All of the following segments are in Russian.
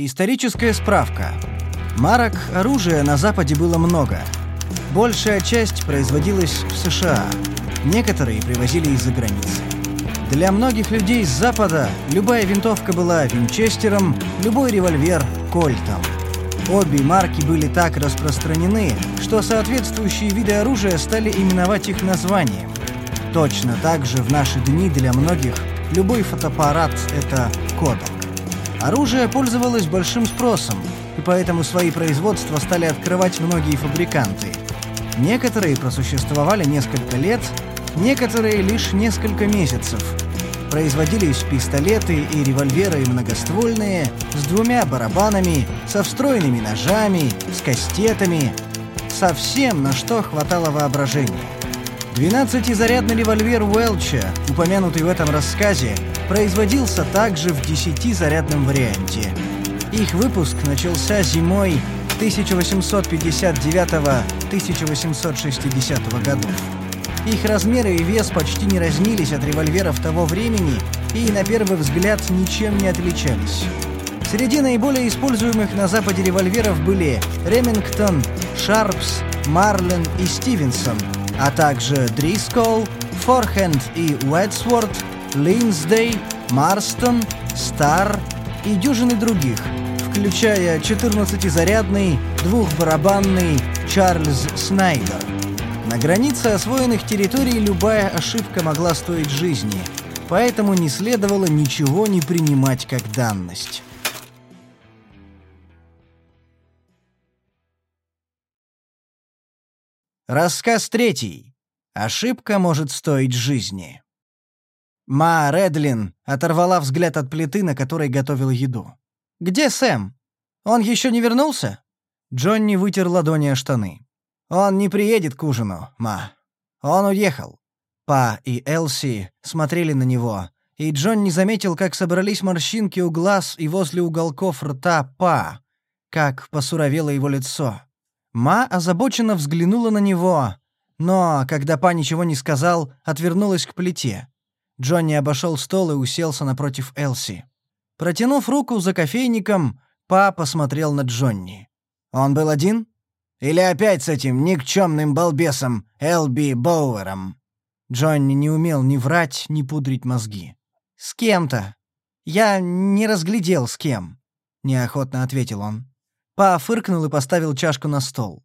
Историческая справка. Марок оружия на Западе было много. Большая часть производилась в США. Некоторые привозили из-за границы. Для многих людей с Запада любая винтовка была Винчестером, любой револьвер — Кольтом. Обе марки были так распространены, что соответствующие виды оружия стали именовать их названием. Точно так же в наши дни для многих любой фотоаппарат — это Кодак. Оружие пользовалось большим спросом, и поэтому свои производства стали открывать многие фабриканты. Некоторые просуществовали несколько лет, некоторые лишь несколько месяцев. Производились пистолеты и револьверы многоствольные, с двумя барабанами, со встроенными ножами, с кастетами, со всем, на что хватало воображения. 12-зарядный револьвер Уэлча, упомянутый в этом рассказе, производился также в 10-зарядном варианте. Их выпуск начался зимой 1859-1860 годов. Их размеры и вес почти не разнились от револьверов того времени и, на первый взгляд, ничем не отличались. Среди наиболее используемых на Западе револьверов были Ремингтон, Шарпс, Марлен и Стивенсон, а также Дрискол, Форхенд и Уэтсворт, Линсдей, Марстон, Стар и дюжины других, включая 14-зарядный, двухбарабанный Чарльз Снайдер. На границе освоенных территорий любая ошибка могла стоить жизни, поэтому не следовало ничего не принимать как данность. Рассказ третий. Ошибка может стоить жизни. Ма Редлин оторвала взгляд от плиты, на которой готовил еду. «Где Сэм? Он еще не вернулся?» Джонни вытер ладони о штаны. «Он не приедет к ужину, Ма. Он уехал». Па и Элси смотрели на него, и Джонни заметил, как собрались морщинки у глаз и возле уголков рта Па, как посуровело его лицо. Ма озабоченно взглянула на него, но, когда Па ничего не сказал, отвернулась к плите. Джонни обошел стол и уселся напротив Элси. Протянув руку за кофейником, Па посмотрел на Джонни. «Он был один? Или опять с этим никчемным балбесом Элби Боуэром?» Джонни не умел ни врать, ни пудрить мозги. «С кем-то. Я не разглядел, с кем», — неохотно ответил он. Па фыркнул и поставил чашку на стол.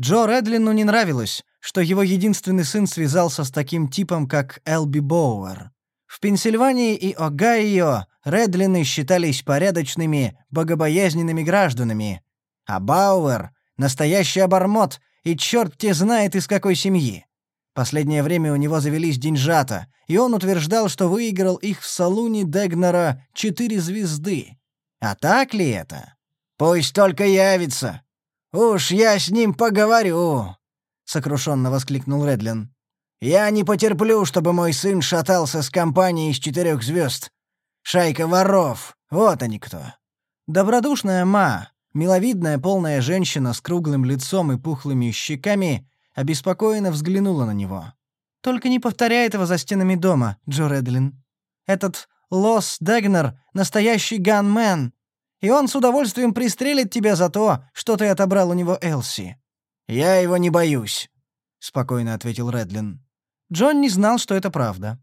Джо Редлину не нравилось, что его единственный сын связался с таким типом, как Элби Боуэр. В Пенсильвании и Огайо Редлины считались порядочными, богобоязненными гражданами, а Бауэр — настоящий обормот, и черт те знает из какой семьи. Последнее время у него завелись деньжата, и он утверждал, что выиграл их в салуне Дегнера четыре звезды. А так ли это? «Пусть только явится. Уж я с ним поговорю», — сокрушенно воскликнул Редлин. Я не потерплю, чтобы мой сын шатался с компанией из четырех звезд. Шайка воров. Вот они кто. Добродушная ма, миловидная полная женщина с круглым лицом и пухлыми щеками, обеспокоенно взглянула на него. «Только не повторяй этого за стенами дома, Джо Редлин. Этот Лос Дегнер — настоящий ганмен, и он с удовольствием пристрелит тебя за то, что ты отобрал у него Элси». «Я его не боюсь», — спокойно ответил Редлин. Джон не знал, что это правда.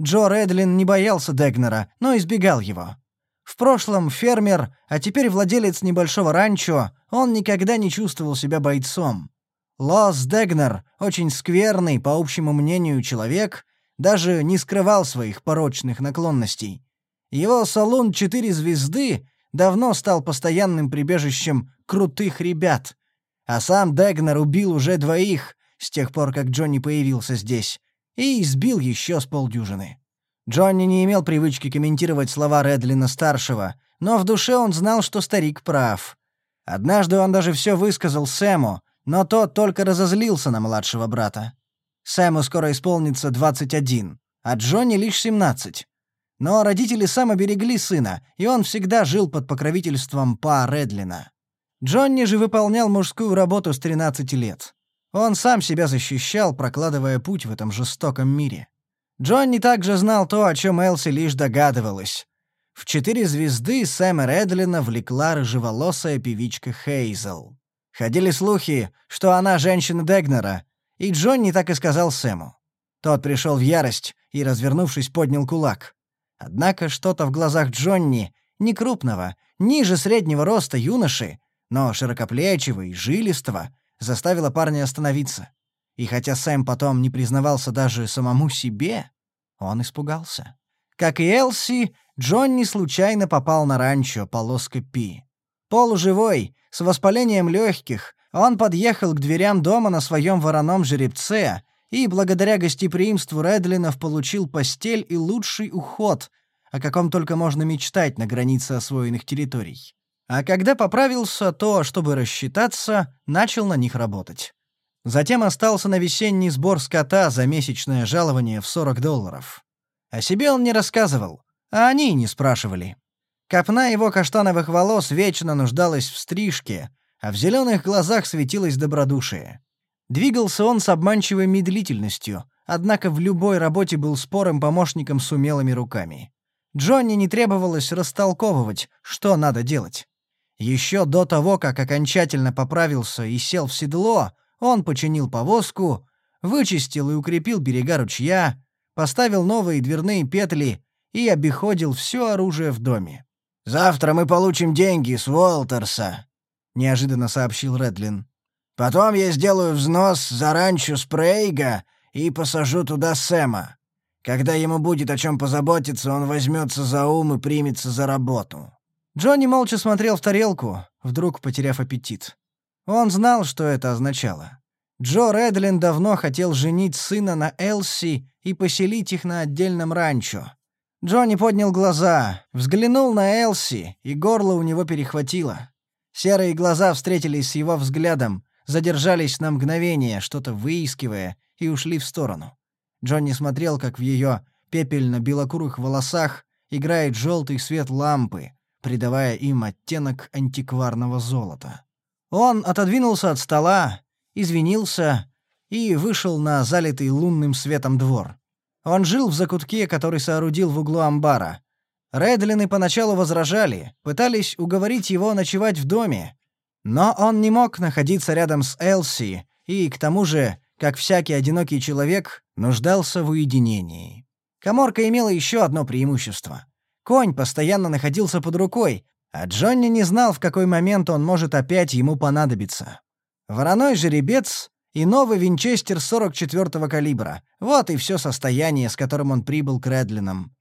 Джо Редлин не боялся Дегнера, но избегал его. В прошлом фермер, а теперь владелец небольшого ранчо, он никогда не чувствовал себя бойцом. Лос Дегнер, очень скверный, по общему мнению, человек, даже не скрывал своих порочных наклонностей. Его салон «Четыре звезды» давно стал постоянным прибежищем крутых ребят. А сам Дегнер убил уже двоих, с тех пор, как Джонни появился здесь, и избил еще с полдюжины. Джонни не имел привычки комментировать слова Редлина-старшего, но в душе он знал, что старик прав. Однажды он даже все высказал Сэму, но тот только разозлился на младшего брата. Сэму скоро исполнится 21, а Джонни лишь 17. Но родители Сэма берегли сына, и он всегда жил под покровительством Па Редлина. Джонни же выполнял мужскую работу с 13 лет. Он сам себя защищал, прокладывая путь в этом жестоком мире. Джонни также знал то, о чем Элси лишь догадывалась. В четыре звезды Сэма Редлина влекла рыжеволосая певичка Хейзел. Ходили слухи, что она женщина Дегнера, и Джонни так и сказал Сэму. Тот пришел в ярость и, развернувшись, поднял кулак. Однако что-то в глазах Джонни, не крупного, ниже среднего роста юноши, но широкоплечего и жилистого, заставило парня остановиться. И хотя Сэм потом не признавался даже самому себе, он испугался. Как и Элси, Джонни случайно попал на ранчо полоска Пи. Полуживой, с воспалением легких, он подъехал к дверям дома на своем вороном жеребце и, благодаря гостеприимству Редлинов, получил постель и лучший уход, о каком только можно мечтать на границе освоенных территорий. А когда поправился, то, чтобы рассчитаться, начал на них работать. Затем остался на весенний сбор скота за месячное жалование в 40 долларов. О себе он не рассказывал, а они не спрашивали. Копна его каштановых волос вечно нуждалась в стрижке, а в зеленых глазах светилось добродушие. Двигался он с обманчивой медлительностью, однако в любой работе был спорым помощником с умелыми руками. Джонни не требовалось растолковывать, что надо делать. Еще до того, как окончательно поправился и сел в седло, он починил повозку, вычистил и укрепил берега ручья, поставил новые дверные петли и обиходил все оружие в доме. «Завтра мы получим деньги с Уолтерса», — неожиданно сообщил Редлин. «Потом я сделаю взнос за ранчо Спрейга и посажу туда Сэма. Когда ему будет о чем позаботиться, он возьмется за ум и примется за работу». Джонни молча смотрел в тарелку, вдруг потеряв аппетит. Он знал, что это означало. Джо Редлин давно хотел женить сына на Элси и поселить их на отдельном ранчо. Джонни поднял глаза, взглянул на Элси, и горло у него перехватило. Серые глаза встретились с его взглядом, задержались на мгновение, что-то выискивая, и ушли в сторону. Джонни смотрел, как в ее пепельно-белокурых волосах играет желтый свет лампы, придавая им оттенок антикварного золота. Он отодвинулся от стола, извинился и вышел на залитый лунным светом двор. Он жил в закутке, который соорудил в углу амбара. Редлины поначалу возражали, пытались уговорить его ночевать в доме, но он не мог находиться рядом с Элси и, к тому же, как всякий одинокий человек, нуждался в уединении. Коморка имела еще одно преимущество. Конь постоянно находился под рукой, а Джонни не знал, в какой момент он может опять ему понадобиться. Вороной жеребец и новый винчестер 44-го калибра. Вот и все состояние, с которым он прибыл к Редлинам.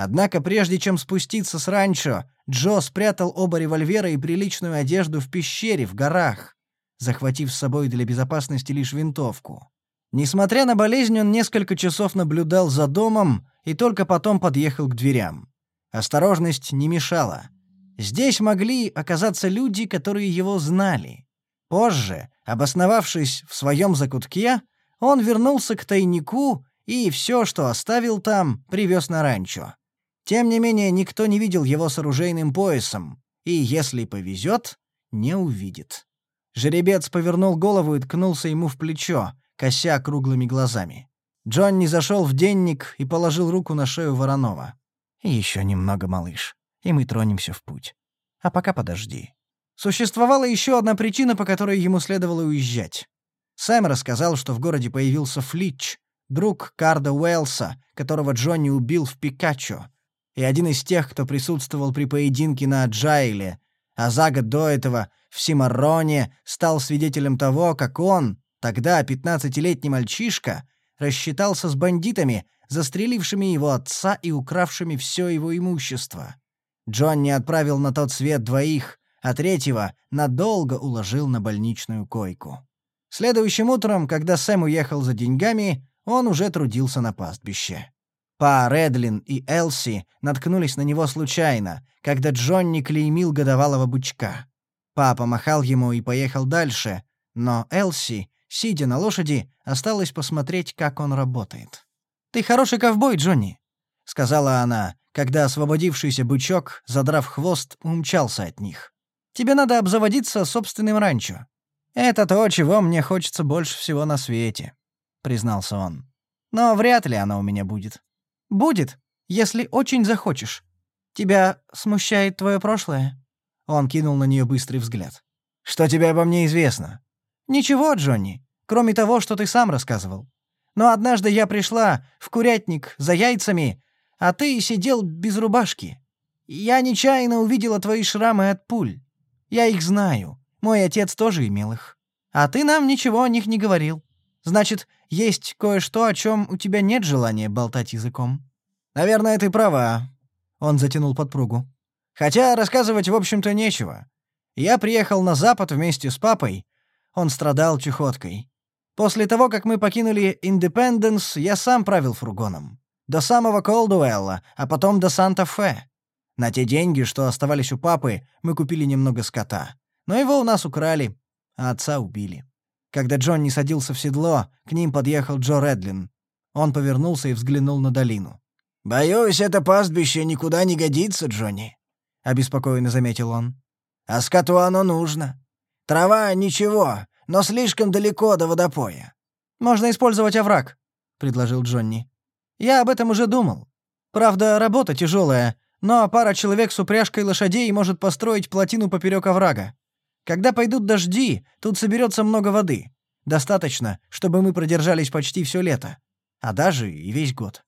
Однако прежде чем спуститься с ранчо, Джо спрятал оба револьвера и приличную одежду в пещере в горах, захватив с собой для безопасности лишь винтовку. Несмотря на болезнь, он несколько часов наблюдал за домом и только потом подъехал к дверям. Осторожность не мешала. Здесь могли оказаться люди, которые его знали. Позже, обосновавшись в своем закутке, он вернулся к тайнику и все, что оставил там, привез на ранчо. Тем не менее, никто не видел его с оружейным поясом, и, если повезет, не увидит. Жеребец повернул голову и ткнулся ему в плечо, кося круглыми глазами. Джонни зашел в денник и положил руку на шею Воронова. «Еще немного, малыш, и мы тронемся в путь. А пока подожди». Существовала еще одна причина, по которой ему следовало уезжать. Сэм рассказал, что в городе появился Флитч, друг Карда Уэлса, которого Джонни убил в Пикачо, и один из тех, кто присутствовал при поединке на Джайле, а за год до этого в Симароне стал свидетелем того, как он, тогда пятнадцатилетний мальчишка, рассчитался с бандитами, застрелившими его отца и укравшими все его имущество. Джонни отправил на тот свет двоих, а третьего надолго уложил на больничную койку. Следующим утром, когда Сэм уехал за деньгами, он уже трудился на пастбище. Па Редлин и Элси наткнулись на него случайно, когда Джонни клеймил годовалого бычка. Папа махал ему и поехал дальше, но Элси, сидя на лошади, осталась посмотреть, как он работает. «Ты хороший ковбой, Джонни», — сказала она, когда освободившийся бычок, задрав хвост, умчался от них. Тебе надо обзаводиться собственным ранчо. Это то, чего мне хочется больше всего на свете», — признался он. «Но вряд ли оно у меня будет». «Будет, если очень захочешь. Тебя смущает твое прошлое?» Он кинул на нее быстрый взгляд. «Что тебе обо мне известно?» «Ничего, Джонни, кроме того, что ты сам рассказывал. Но однажды я пришла в курятник за яйцами, а ты сидел без рубашки. Я нечаянно увидела твои шрамы от пуль. Я их знаю. Мой отец тоже имел их. А ты нам ничего о них не говорил. Значит, есть кое-что, о чем у тебя нет желания болтать языком». «Наверное, ты права», он затянул подпругу. «Хотя рассказывать, в общем-то, нечего. Я приехал на Запад вместе с папой. Он страдал чехоткой. После того, как мы покинули Индепенденс, я сам правил фургоном. До самого Колдуэлла, а потом до Санта-Фе. На те деньги, что оставались у папы, мы купили немного скота. Но его у нас украли, а отца убили. Когда Джонни садился в седло, к ним подъехал Джо Редлин. Он повернулся и взглянул на долину. «Боюсь, это пастбище никуда не годится, Джонни», — обеспокоенно заметил он. «А скоту оно нужно. Трава — ничего, но слишком далеко до водопоя». «Можно использовать овраг», — предложил Джонни. «Я об этом уже думал. Правда, работа тяжелая, но пара человек с упряжкой лошадей может построить плотину поперек оврага. Когда пойдут дожди, тут соберется много воды. Достаточно, чтобы мы продержались почти все лето, а даже и весь год.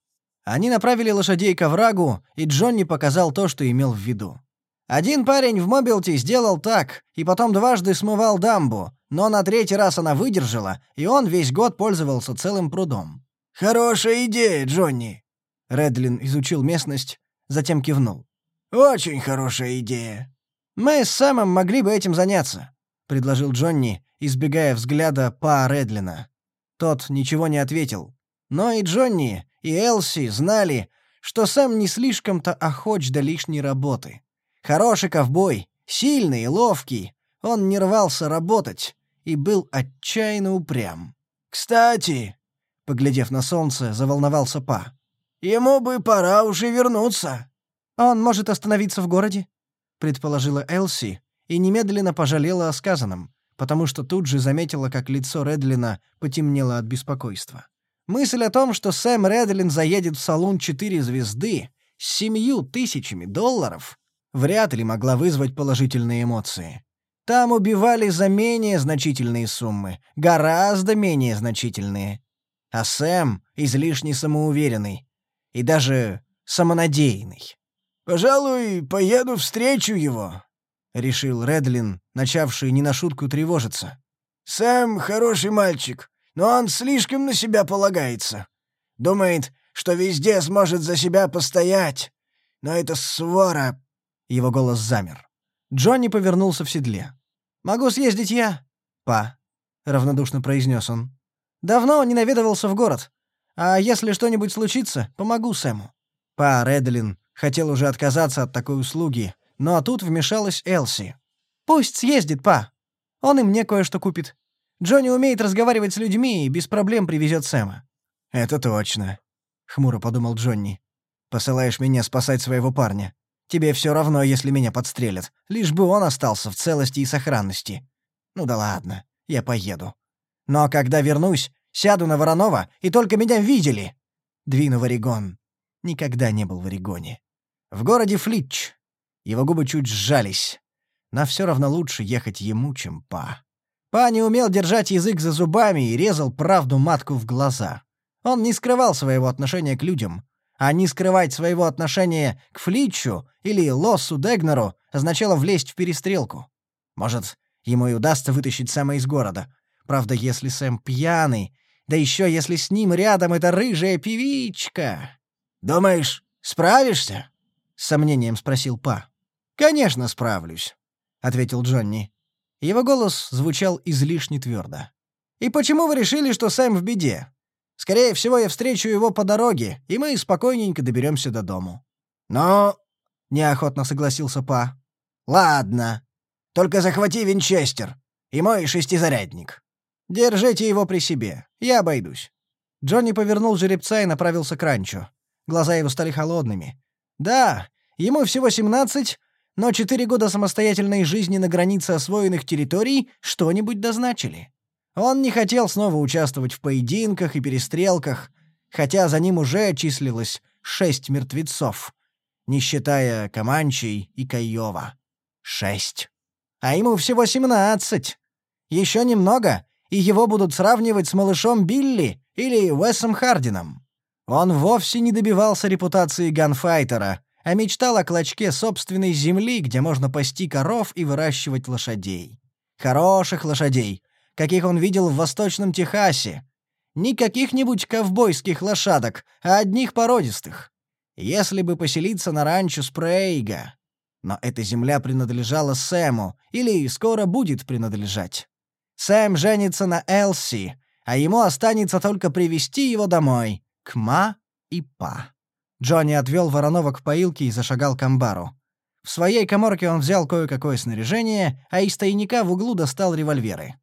Они направили лошадей к оврагу, и Джонни показал то, что имел в виду. Один парень в Мобилте сделал так, и потом дважды смывал дамбу, но на третий раз она выдержала, и он весь год пользовался целым прудом. «Хорошая идея, Джонни!» Редлин изучил местность, затем кивнул. «Очень хорошая идея!» «Мы с Сэмом могли бы этим заняться», — предложил Джонни, избегая взгляда Па Редлина. Тот ничего не ответил. Но и Джонни, и Элси знали, что сам не слишком-то охоч до лишней работы. Хороший ковбой, сильный и ловкий, он не рвался работать и был отчаянно упрям. «Кстати», — поглядев на солнце, заволновался Па, — «ему бы пора уже вернуться». «Он может остановиться в городе?» — предположила Элси и немедленно пожалела о сказанном, потому что тут же заметила, как лицо Редлина потемнело от беспокойства. Мысль о том, что Сэм Редлин заедет в салон «Четыре звезды» с семью тысячами долларов, вряд ли могла вызвать положительные эмоции. Там убивали за менее значительные суммы, гораздо менее значительные. А Сэм излишне самоуверенный и даже самонадеянный. «Пожалуй, поеду встречу его», — решил Редлин, начавший не на шутку тревожиться. «Сэм хороший мальчик, но он слишком на себя полагается. Думает, что везде сможет за себя постоять. Но это свора...» Его голос замер. Джонни повернулся в седле. «Могу съездить я?» «Па», — равнодушно произнес он. «Давно не наведывался в город. А если что-нибудь случится, помогу Сэму». Па Редлин хотел уже отказаться от такой услуги, но тут вмешалась Элси. «Пусть съездит, па. Он и мне кое-что купит. Джонни умеет разговаривать с людьми и без проблем привезет Сэма». «Это точно», — хмуро подумал Джонни. «Посылаешь меня спасать своего парня. Тебе все равно, если меня подстрелят, лишь бы он остался в целости и сохранности. Ну да ладно, я поеду. Но когда вернусь, сяду на Воронова, и только меня видели. Двину в Орегон. Никогда не был в Орегоне. В городе Флитч. Его губы чуть сжались. Но все равно лучше ехать ему, чем Па. Па не умел держать язык за зубами и резал правду матку в глаза. Он не скрывал своего отношения к людям, а не скрывать своего отношения к Флитчу или Лоссу Дегнеру означало влезть в перестрелку. Может, ему и удастся вытащить Сэма из города. Правда, если Сэм пьяный, да еще если с ним рядом эта рыжая певичка. «Думаешь, справишься?» — с сомнением спросил Па. «Конечно, справлюсь», — ответил Джонни. Его голос звучал излишне твердо. «И почему вы решили, что Сэм в беде? Скорее всего, я встречу его по дороге, и мы спокойненько доберемся до дому». «Но...» — неохотно согласился Па. «Ладно. Только захвати винчестер и мой шестизарядник. Держите его при себе. Я обойдусь». Джонни повернул жеребца и направился к ранчо. Глаза его стали холодными. «Да, ему всего семнадцать, но четыре года самостоятельной жизни на границе освоенных территорий что-нибудь дозначили. Он не хотел снова участвовать в поединках и перестрелках, хотя за ним уже числилось шесть мертвецов. не считая Каманчей и Кайова. Шесть. А ему всего семнадцать. Еще немного, и его будут сравнивать с малышом Билли или Уэсом Хардином. Он вовсе не добивался репутации ганфайтера, а мечтал о клочке собственной земли, где можно пасти коров и выращивать лошадей. Хороших лошадей, каких он видел в Восточном Техасе. Не каких-нибудь ковбойских лошадок, а одних породистых. Если бы поселиться на ранчо Спрейга. Но эта земля принадлежала Сэму, или скоро будет принадлежать. Сэм женится на Элси, а ему останется только привести его домой, к Ма и Па. Джонни отвел Воронова к поилке и зашагал к амбару. В своей коморке он взял кое-какое снаряжение, а из тайника в углу достал револьверы.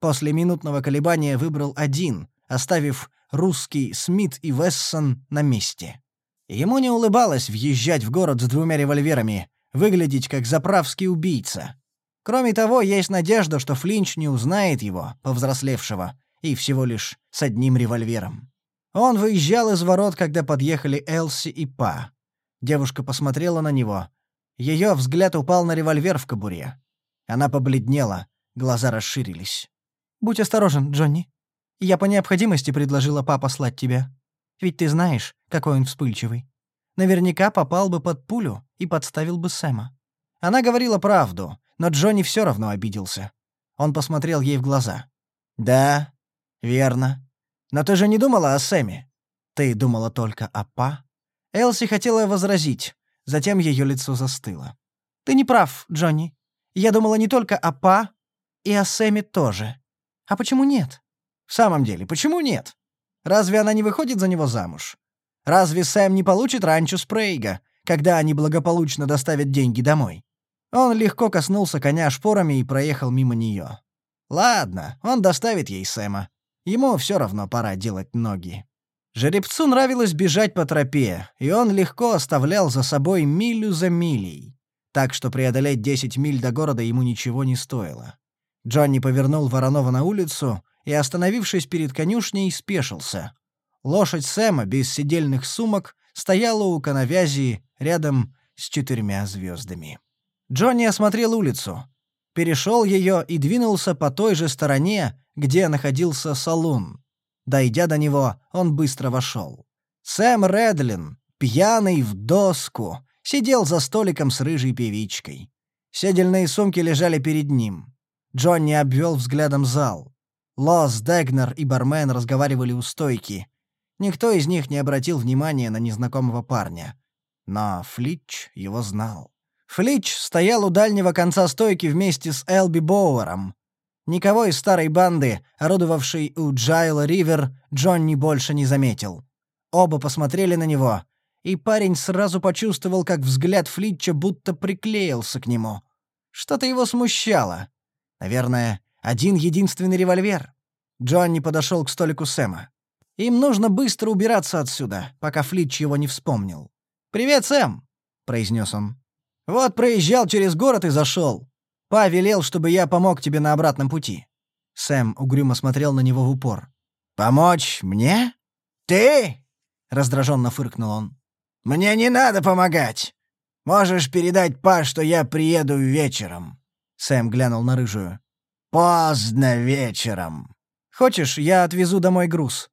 После минутного колебания выбрал один, оставив русский Смит и Вессон на месте. Ему не улыбалось въезжать в город с двумя револьверами, выглядеть как заправский убийца. Кроме того, есть надежда, что Флинч не узнает его, повзрослевшего, и всего лишь с одним револьвером. Он выезжал из ворот, когда подъехали Элси и Па. Девушка посмотрела на него. Ее взгляд упал на револьвер в кобуре. Она побледнела, глаза расширились. «Будь осторожен, Джонни. Я по необходимости предложила папа послать тебя. Ведь ты знаешь, какой он вспыльчивый. Наверняка попал бы под пулю и подставил бы Сэма». Она говорила правду, но Джонни все равно обиделся. Он посмотрел ей в глаза. «Да, верно. Но ты же не думала о Сэме. Ты думала только о Па?» Элси хотела возразить, затем ее лицо застыло. «Ты не прав, Джонни. Я думала не только о Па, и о Сэме тоже. А почему нет?» «В самом деле, почему нет? Разве она не выходит за него замуж? Разве Сэм не получит ранчо Спрейга, когда они благополучно доставят деньги домой?» Он легко коснулся коня шпорами и проехал мимо нее. «Ладно, он доставит ей Сэма. Ему все равно пора делать ноги. Жеребцу нравилось бежать по тропе, и он легко оставлял за собой милю за милей. Так что преодолеть 10 миль до города ему ничего не стоило. Джонни повернул Воронова на улицу и, остановившись перед конюшней, спешился. Лошадь Сэма без сидельных сумок стояла у коновязи рядом с четырьмя звездами. Джонни осмотрел улицу, перешел ее и двинулся по той же стороне, где находился салун. Дойдя до него, он быстро вошел. Сэм Редлин, пьяный в доску, сидел за столиком с рыжей певичкой. Седельные сумки лежали перед ним. Джонни обвел взглядом зал. Лос, Дегнер и бармен разговаривали у стойки. Никто из них не обратил внимания на незнакомого парня. Но Флитч его знал. Флич стоял у дальнего конца стойки вместе с Элби Боуэром. Никого из старой банды, орудовавшей у Джайла Ривер, Джонни больше не заметил. Оба посмотрели на него, и парень сразу почувствовал, как взгляд Флитча будто приклеился к нему. Что-то его смущало. Наверное, один единственный револьвер. Джонни подошел к столику Сэма. Им нужно быстро убираться отсюда, пока Флитч его не вспомнил. «Привет, Сэм!» — произнес он. Вот проезжал через город и зашел. Па велел, чтобы я помог тебе на обратном пути». Сэм угрюмо смотрел на него в упор. «Помочь мне? Ты?» — раздраженно фыркнул он. «Мне не надо помогать. Можешь передать Па, что я приеду вечером». Сэм глянул на рыжую. «Поздно вечером». «Хочешь, я отвезу домой груз?»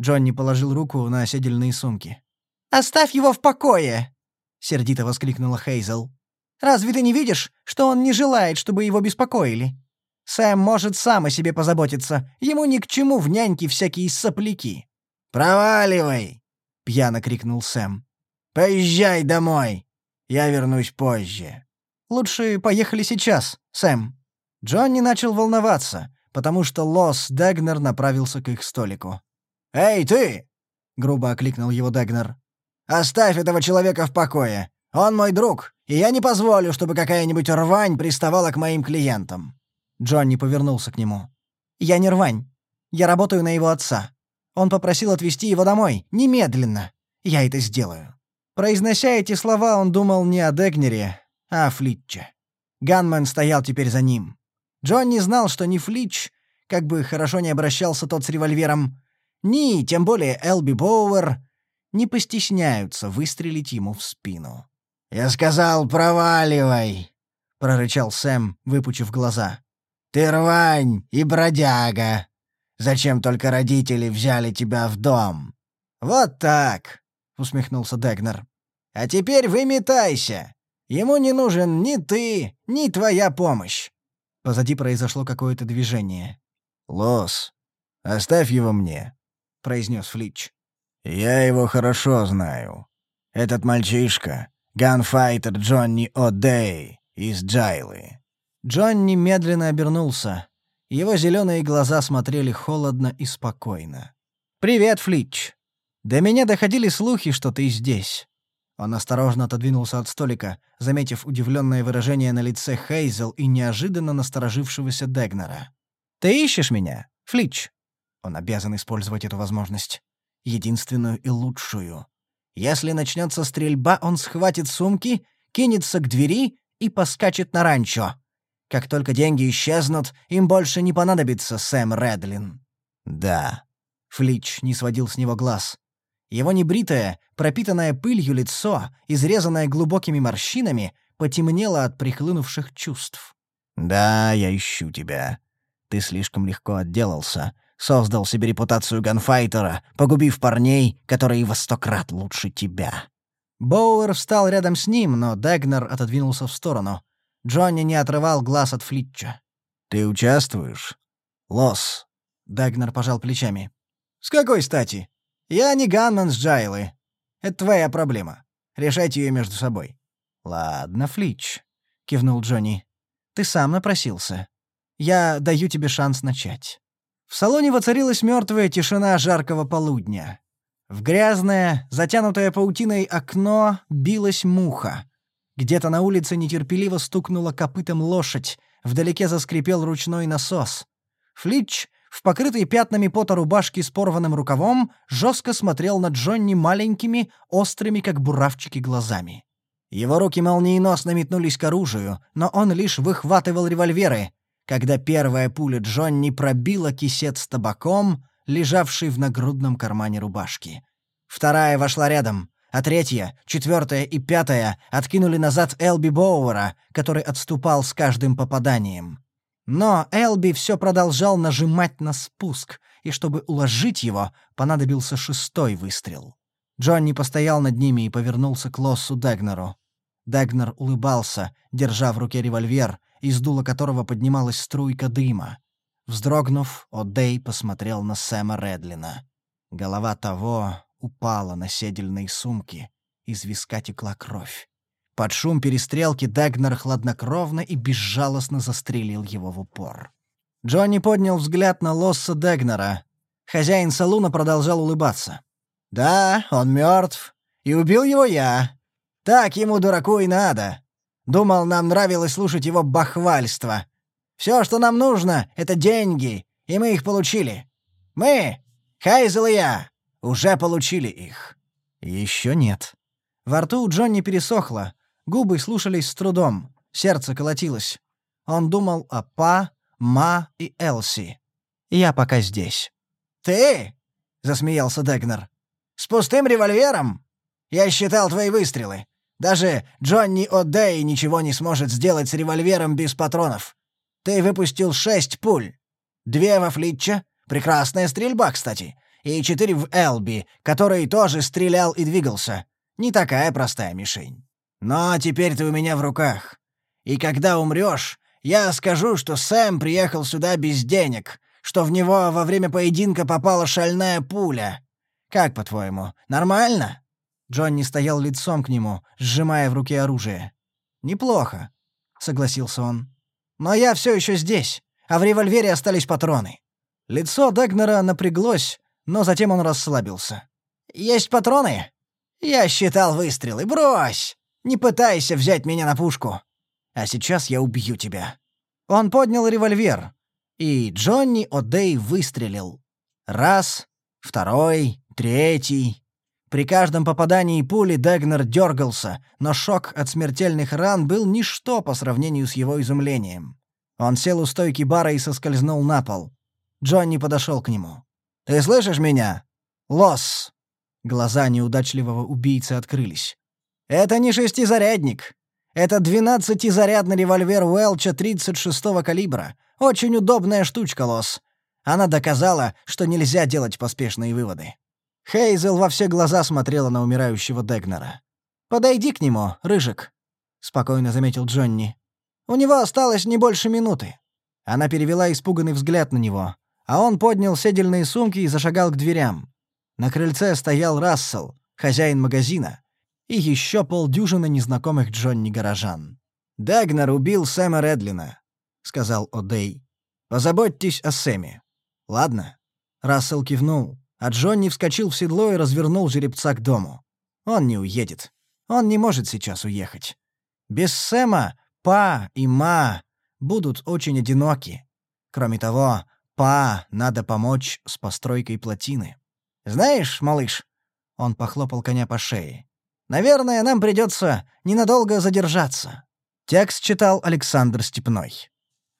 Джонни положил руку на седельные сумки. «Оставь его в покое!» — сердито воскликнула Хейзел. «Разве ты не видишь, что он не желает, чтобы его беспокоили? Сэм может сам о себе позаботиться, ему ни к чему в няньки всякие сопляки». «Проваливай!» — пьяно крикнул Сэм. «Поезжай домой! Я вернусь позже». «Лучше поехали сейчас, Сэм». Джонни начал волноваться, потому что Лос Дегнер направился к их столику. «Эй, ты!» — грубо окликнул его Дегнер. Оставь этого человека в покое. Он мой друг, и я не позволю, чтобы какая-нибудь рвань приставала к моим клиентам». Джонни повернулся к нему. «Я не рвань. Я работаю на его отца. Он попросил отвезти его домой, немедленно. Я это сделаю». Произнося эти слова, он думал не о Дегнере, а о Флитче. Ганмен стоял теперь за ним. Джонни знал, что ни Флитч, как бы хорошо не обращался тот с револьвером, ни, тем более, Элби Боуэр — не постесняются выстрелить ему в спину. «Я сказал, проваливай!» — прорычал Сэм, выпучив глаза. «Ты рвань и бродяга! Зачем только родители взяли тебя в дом?» «Вот так!» — усмехнулся Дегнер. «А теперь выметайся! Ему не нужен ни ты, ни твоя помощь!» Позади произошло какое-то движение. «Лос, оставь его мне», — произнес Флич. «Я его хорошо знаю. Этот мальчишка — ганфайтер Джонни О'Дей из Джайлы». Джонни медленно обернулся. Его зеленые глаза смотрели холодно и спокойно. «Привет, Флич. До меня доходили слухи, что ты здесь». Он осторожно отодвинулся от столика, заметив удивленное выражение на лице Хейзел и неожиданно насторожившегося Дегнера. «Ты ищешь меня, Флич?» Он обязан использовать эту возможность. Единственную и лучшую. Если начнется стрельба, он схватит сумки, кинется к двери и поскачет на ранчо. Как только деньги исчезнут, им больше не понадобится Сэм Редлин. «Да». Флич не сводил с него глаз. Его небритое, пропитанное пылью лицо, изрезанное глубокими морщинами, потемнело от прихлынувших чувств. «Да, я ищу тебя. Ты слишком легко отделался. Создал себе репутацию ганфайтера, погубив парней, которые во сто крат лучше тебя». Боуэр встал рядом с ним, но Дегнер отодвинулся в сторону. Джонни не отрывал глаз от Флитча. «Ты участвуешь?» «Лос». Дегнер пожал плечами. «С какой стати? Я не ганман с Джайлы. Это твоя проблема. Решайте ее между собой». «Ладно, Флич», — кивнул Джонни. «Ты сам напросился. Я даю тебе шанс начать». В салоне воцарилась мертвая тишина жаркого полудня. В грязное, затянутое паутиной окно билась муха. Где-то на улице нетерпеливо стукнула копытом лошадь, вдалеке заскрипел ручной насос. Флич в покрытой пятнами пота рубашке с порванным рукавом, жестко смотрел на Джонни маленькими, острыми, как буравчики, глазами. Его руки молниеносно метнулись к оружию, но он лишь выхватывал револьверы, когда первая пуля Джонни пробила кисет с табаком, лежавший в нагрудном кармане рубашки. Вторая вошла рядом, а третья, четвертая и пятая откинули назад Элби Боуэра, который отступал с каждым попаданием. Но Элби все продолжал нажимать на спуск, и чтобы уложить его, понадобился шестой выстрел. Джонни постоял над ними и повернулся к Лоссу Дегнеру. Дегнер улыбался, держа в руке револьвер, из дула которого поднималась струйка дыма. Вздрогнув, О'Дей посмотрел на Сэма Редлина. Голова того упала на седельные сумки, из виска текла кровь. Под шум перестрелки Дагнер хладнокровно и безжалостно застрелил его в упор. Джонни поднял взгляд на Лосса Дегнера. Хозяин салуна продолжал улыбаться. «Да, он мертв. И убил его я. Так ему, дураку, и надо. Думал, нам нравилось слушать его бахвальство. Все, что нам нужно, — это деньги, и мы их получили. Мы, Хайзел и я, уже получили их». Еще нет. Во рту у Джонни пересохло, Губы слушались с трудом, сердце колотилось. Он думал о Па, Ма и Элси. «Я пока здесь». «Ты?» — засмеялся Дегнер. «С пустым револьвером? Я считал твои выстрелы. Даже Джонни О'Дей ничего не сможет сделать с револьвером без патронов. Ты выпустил шесть пуль. Две во Флитче, прекрасная стрельба, кстати, и четыре в Элби, который тоже стрелял и двигался. Не такая простая мишень. Но теперь ты у меня в руках. И когда умрешь, я скажу, что Сэм приехал сюда без денег, что в него во время поединка попала шальная пуля. Как, по-твоему, нормально?» Джонни стоял лицом к нему, сжимая в руке оружие. «Неплохо», — согласился он. «Но я все еще здесь, а в револьвере остались патроны». Лицо Дагнера напряглось, но затем он расслабился. «Есть патроны?» «Я считал выстрелы. Брось! Не пытайся взять меня на пушку. А сейчас я убью тебя». Он поднял револьвер, и Джонни О'Дей выстрелил. Раз, второй, третий. При каждом попадании пули Дегнер дергался, но шок от смертельных ран был ничто по сравнению с его изумлением. Он сел у стойки бара и соскользнул на пол. Джонни подошел к нему. «Ты слышишь меня? Лос!» Глаза неудачливого убийцы открылись. Это не шестизарядник. Это двенадцатизарядный револьвер Уэлча 36-го калибра. Очень удобная штучка, Лос. Она доказала, что нельзя делать поспешные выводы. Хейзел во все глаза смотрела на умирающего Дегнера. «Подойди к нему, Рыжик», — спокойно заметил Джонни. «У него осталось не больше минуты». Она перевела испуганный взгляд на него, а он поднял седельные сумки и зашагал к дверям. На крыльце стоял Рассел, хозяин магазина, и еще полдюжины незнакомых Джонни горожан. «Дагнер убил Сэма Редлина», — сказал О'Дей. «Позаботьтесь о Сэме. Ладно?» Рассел кивнул, а Джонни вскочил в седло и развернул жеребца к дому. Он не уедет. Он не может сейчас уехать. Без Сэма Па и Ма будут очень одиноки. Кроме того, Па надо помочь с постройкой плотины. «Знаешь, малыш...» — он похлопал коня по шее. «Наверное, нам придется ненадолго задержаться». Текст читал Александр Степной.